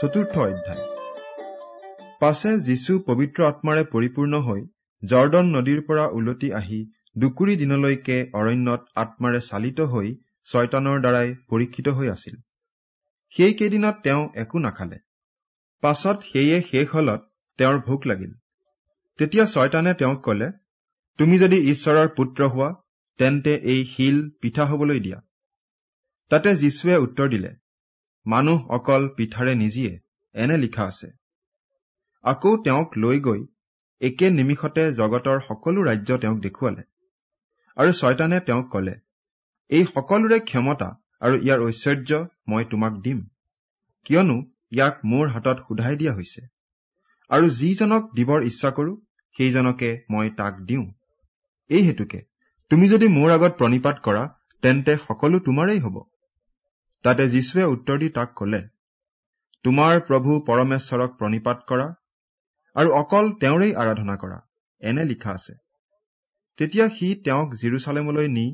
চতুৰ্থ অধ্যায়। পাছে যীশু পবিত্ৰ আত্মাৰে পৰিপূৰ্ণ হৈ জৰ্দন নদীৰ পৰা উলটি আহি দুকুৰি দিনলৈকে অৰণ্যত আত্মাৰে চালিত হৈ ছয়তানৰ দ্বাৰাই পৰীক্ষিত হৈ আছিল। সেইকেইদিনত তেওঁ একো নাখালে। পাছত সেয়ে শেষ হলত তেওঁৰ ভোক লাগিল। তেতিয়া ছয়তানে তেওঁক কলে তুমি যদি ঈশ্বৰৰ পুত্ৰ হোৱা তেন্তে এই শিল পিঠা হবলৈ দিয়া। তাতে যীশুৱে উত্তৰ দিলে মানুহ অকল পিঠাৰে নিজিয়ে এনে লিখা আছে। আকৌ তেওঁক লৈ গৈ একে নিমিষতে জগতৰ সকলো ৰাজ্য তেওঁক দেখুৱালে। আৰু ছয়তানে তেওঁক কলে এই সকলোৰে ক্ষমতা আৰু ইয়াৰ ঐশ্বৰ্য মই তোমাক দিম। কিয়নো ইয়াক মোৰ হাতত সোধাই দিয়া হৈছে। আৰু যিজনক দিবৰ ইচ্ছা কৰো সেইজনকে মই তাক দিওঁ। এই হেতুকে তুমি যদি মোৰ আগত প্ৰণিপাত কৰা তেন্তে সকলো তোমাৰেই হব। তাতে যীশুৱে উত্তৰ দি তাক কলে তোমাৰ প্ৰভু পৰমেশ্বৰক প্ৰণিপাত কৰা আৰু অকল তেওঁৰেই আৰাধনা কৰা এনে লিখা আছে। তেতিয়া সি তেওঁক জিৰচালেমলৈ নি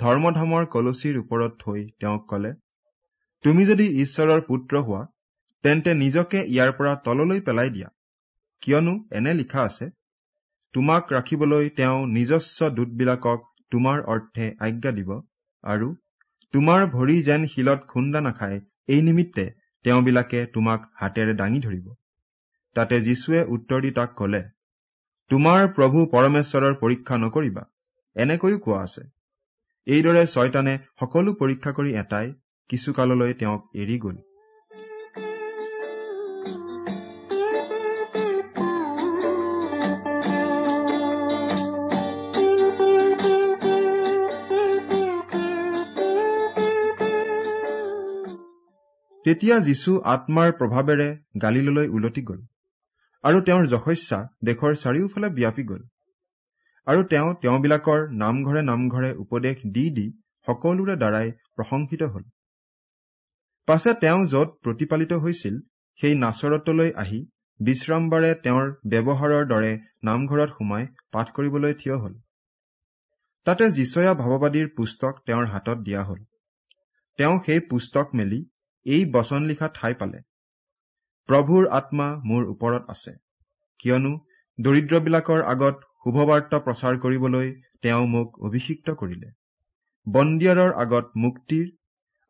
ধৰ্মধামৰ কলচীৰ ওপৰত থৈ তেওঁক কলে তুমি যদি ঈশ্বৰৰ পুত্ৰ হোৱা তেন্তে নিজকে ইয়াৰ পৰা তললৈ পেলাই দিয়া। কিয়নো এনে লিখা আছে তোমাক ৰাখিবলৈ তেওঁ নিজস্ব দূতবিলাকক তোমাৰ অৰ্থে আজ্ঞা দিব আৰু তোমাৰ ভৰি যেন শিলত খুন্দা নাখায় এই নিমিত্তে তেওঁবিলাকে তোমাক হাতেৰে দাঙি ধৰিব। তাতে যীশুৱে উত্তৰ দি তাক কলে তোমাৰ প্ৰভু পৰমেশ্বৰৰ পৰীক্ষা নকৰিবা এনেকৈও কোৱা আছে। এইদৰে ছয়তানে সকলো পৰীক্ষা কৰি এটাই কিছুকাললৈ তেওঁক এৰি গল। তেতিয়া যীশু আত্মাৰ প্ৰভাৱেৰে গালিললৈ উলটি গল আৰু তেওঁৰ যশস্যা দেশৰ চাৰিওফালে বিয়পি গল। আৰু তেওঁ তেওঁবিলাকৰ নামঘৰে নামঘৰে উপদেশ দি দি সকলোৰে দ্বাৰাই প্ৰশংসিত হল। পাছে তেওঁ যত প্ৰতিপালিত হৈছিল সেই নাচৰতলৈ আহি বিশ্ৰামবাৰে তেওঁৰ ব্যৱহাৰৰ দৰে নামঘৰত সোমাই পাঠ কৰিবলৈ থিয় হল। তাতে যিচয়া ভাৱবাদীৰ পুস্তক তেওঁৰ হাতত দিয়া হল। তেওঁ সেই পুস্তক মেলি এই বচন লিখা ঠাই পালে। প্ৰভুৰ আত্মা মোৰ ওপৰত আছে। কিয়নো দৰিদ্ৰবিলাকৰ আগত শুভবাৰ্তা প্ৰচাৰ কৰিবলৈ তেওঁ মোক অভিষিক্ত কৰিলে। বন্দিয়াৰৰ আগত মুক্তিৰ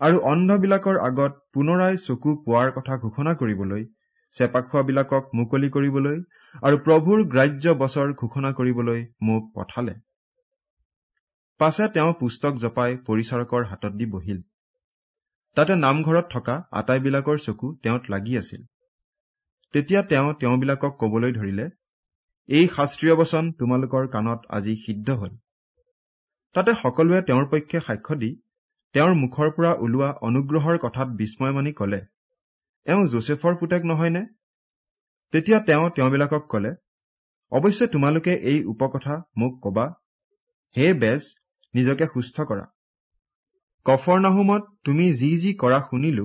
আৰু অন্ধবিলাকৰ আগত পুনৰাই চকু পোৱাৰ কথা ঘোষণা কৰিবলৈ চেপাখোৱাবিলাকক মুকলি কৰিবলৈ আৰু প্ৰভুৰ গ্ৰাহ্য বছৰ ঘোষণা কৰিবলৈ মোক পঠালে। পাছে তেওঁ পুস্তক জপাই পৰিচাৰকৰ হাতত দি বহিল। তাতে নামঘৰত থকা আটাইবিলাকৰ চকু তেওঁত লাগি আছিল। তেতিয়া তেওঁ তেওঁবিলাকক কবলৈ ধৰিলে এই শাস্ত্ৰীয় বচন তোমালোকৰ কাণত আজি সিদ্ধ হল। তাতে সকলোৱে তেওঁৰ পক্ষে সাক্ষ্য দি তেওঁৰ মুখৰ পৰা ওলোৱা অনুগ্ৰহৰ কথাত বিস্ময় মানি কলে এওঁ যোচেফৰ পুতেক নহয়নে? তেতিয়া তেওঁ তেওঁবিলাকক কলে অৱশ্যে তোমালোকে এই উপকথা মোক কবা হে বেজ নিজকে সুস্থ কৰা। কফৰনাহুমত তুমি যি যি কৰা শুনিলো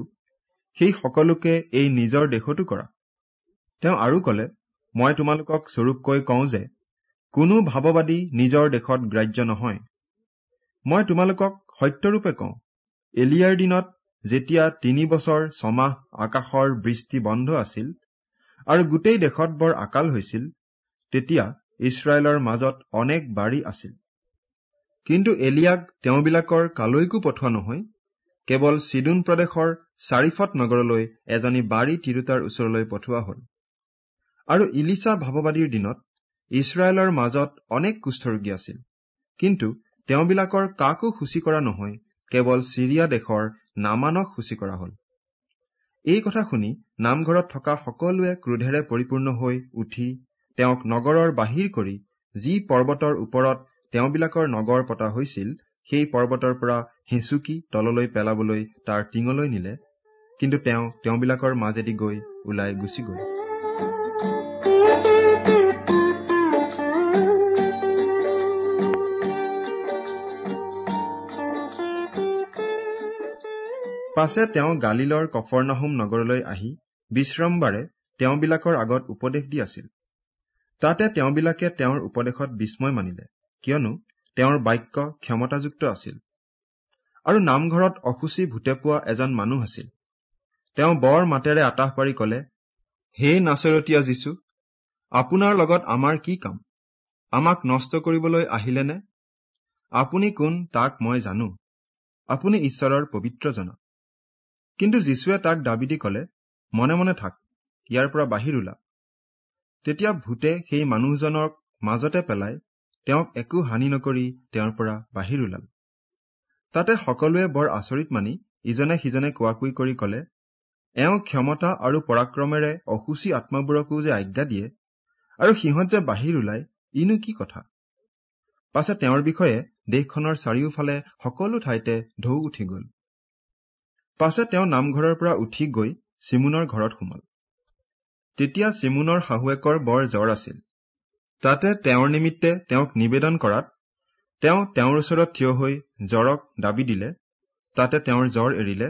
সেই সকলোকে এই নিজৰ দেশতো কৰা। তেওঁ আৰু কলে মই তোমালোকক স্বৰূপকৈ কওঁ যে কোনো ভাৱবাদী নিজৰ দেশত গ্ৰাহ্য নহয়। মই তোমালোকক সত্যৰূপে কওঁ এলিয়াৰ দিনত যেতিয়া তিনি বছৰ ছমাহ আকাশৰ বৃষ্টি বন্ধ আছিল আৰু গোটেই দেশত বৰ আকাল হৈছিল তেতিয়া ইছৰাইলৰ মাজত অনেক বাৰী আছিল। কিন্তু এলিয়াক তেওঁবিলাকৰ কালৈকো পঠোৱা নহয় কেৱল চিডুন প্ৰদেশৰ চাৰিফট নগৰলৈ এজনী বাৰী তিৰোতাৰ ওচৰলৈ পঠোৱা হল। আৰু ইলিচা ভাৱবাদীৰ দিনত ইছৰাইলৰ মাজত অনেক কুষ্ঠৰোগী আছিল কিন্তু তেওঁবিলাকৰ কাকো সূচী কৰা নহয় কেৱল চিৰিয়া দেশৰ নামানক সূচী কৰা হল। এই কথা শুনি নামঘৰত থকা সকলোৱে ক্ৰোধেৰে পৰিপূৰ্ণ হৈ উঠি তেওঁক নগৰৰ বাহিৰ কৰি যি পৰ্বতৰ ওপৰত তেওঁবিলাকৰ নগৰ পতা হৈছিল সেই পৰ্বতৰ পৰা হেঁচুকি তললৈ পেলাবলৈ তাৰ টিঙলৈ নিলে কিন্তু তেওঁ তেওঁবিলাকৰ মাজেদি গৈ ওলাই গুচি গল। পাছে তেওঁ গালিলৰ কফৰনাহুম নগৰলৈ আহি বিশ্ৰামবাৰে তেওঁবিলাকৰ আগত উপদেশ দি আছিল। তাতে তেওঁবিলাকে তেওঁৰ উপদেশত বিস্ময় মানিলে। কিয়নো তেওঁৰ বাক্য ক্ষমতাযুক্ত আছিল। আৰু নামঘৰত অসুচী ভূতে পোৱা এজন মানুহ আছিল। তেওঁ বৰ মাতেৰে আতাহ পাৰি কলে হে নাচৰতীয়া যীচু আপোনাৰ লগত আমাৰ কি কাম? আমাক নষ্ট কৰিবলৈ আহিলেনে? আপুনি কোন তাক মই জানো? আপুনি ঈশ্বৰৰ পবিত্ৰ জনা কিন্তু যীশুৱে তাক দাবী দি কলে মনে মনে থাক ইয়াৰ পৰা বাহিৰ ওলা। তেতিয়া ভূতে সেই মানুহজনক মাজতে পেলাই তেওঁক একো হানি নকৰি তেওঁৰ পৰা বাহিৰ ওলাল। তাতে সকলোৱে বৰ আচৰিত মানি ইজনে সিজনে কোৱাকুই কৰি কলে এওঁ ক্ষমতা আৰু পৰাক্ৰমেৰে অসুচী আত্মাবোৰকো যে আজ্ঞা দিয়ে আৰু সিহঁত যে বাহিৰ ওলাই ইনো কি কথা? পাছে তেওঁৰ বিষয়ে দেশখনৰ চাৰিওফালে সকলো ঠাইতে ঢৌ উঠি গল। পাছে তেওঁ নামঘৰৰ পৰা উঠি গৈ চিমুনৰ ঘৰত সোমাল। তেতিয়া চিমুনৰ শাহুৱেকৰ বৰ জ্বৰ আছিল। তাতে তেওঁৰ নিমিত্তে তেওঁক নিবেদন কৰাত তেওঁ তেওঁৰ ওচৰত থিয় হৈ জ্বৰক দাবী দিলে তাতে তেওঁৰ জ্বৰ এৰিলে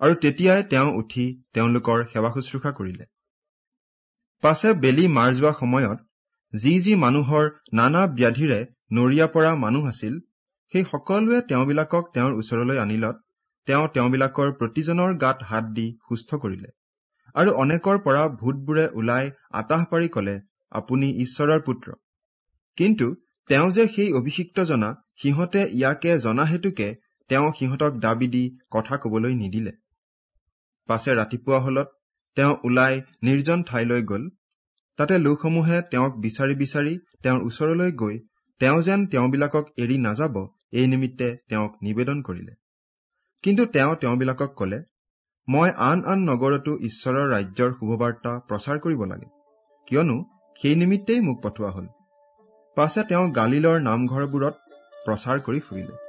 আৰু তেতিয়াই তেওঁ উঠি তেওঁলোকৰ সেৱা শুশ্ৰূষা কৰিলে। পাছে বেলি মাৰ যোৱা সময়ত যি যি মানুহৰ নানা ব্যাধিৰে নৰিয়া পৰা মানুহ আছিল সেই সকলোৱে তেওঁবিলাকক তেওঁৰ ওচৰলৈ আনিলত তেওঁ তেওঁবিলাকৰ প্ৰতিজনৰ গাত হাত দি সুস্থ কৰিলে আৰু অনেকৰ পৰা ভূতবোৰে ওলাই আতাহ পাৰি কলে আপুনি ঈশ্বৰৰ পুত্ৰ। কিন্তু তেওঁ যে সেই অভিষিক্ত জনা সিহঁতে ইয়াকে জনা হেতুকে তেওঁ সিহঁতক দাবী দি কথা কবলৈ নিদিলে। পাছে ৰাতিপুৱা হলত তেওঁ ওলাই নিৰ্জন ঠাইলৈ গল। তাতে লোকসমূহে তেওঁক বিচাৰি বিচাৰি তেওঁৰ ওচৰলৈ গৈ তেওঁ যেন তেওঁবিলাকক এৰি নাযাব এই নিমিত্তে তেওঁক নিবেদন কৰিলে। কিন্তু তেওঁ তেওঁবিলাকক কলে মই আন আন নগৰতো ঈশ্বৰৰ ৰাজ্যৰ শুভবাৰ্তা প্ৰচাৰ কৰিব লাগে। কিয়নো সেই নিমিত্তেই মোক পঠোৱা হল। পাছে তেওঁ গালিলৰ নামঘৰবোৰত প্ৰচাৰ কৰি ফুৰিলে।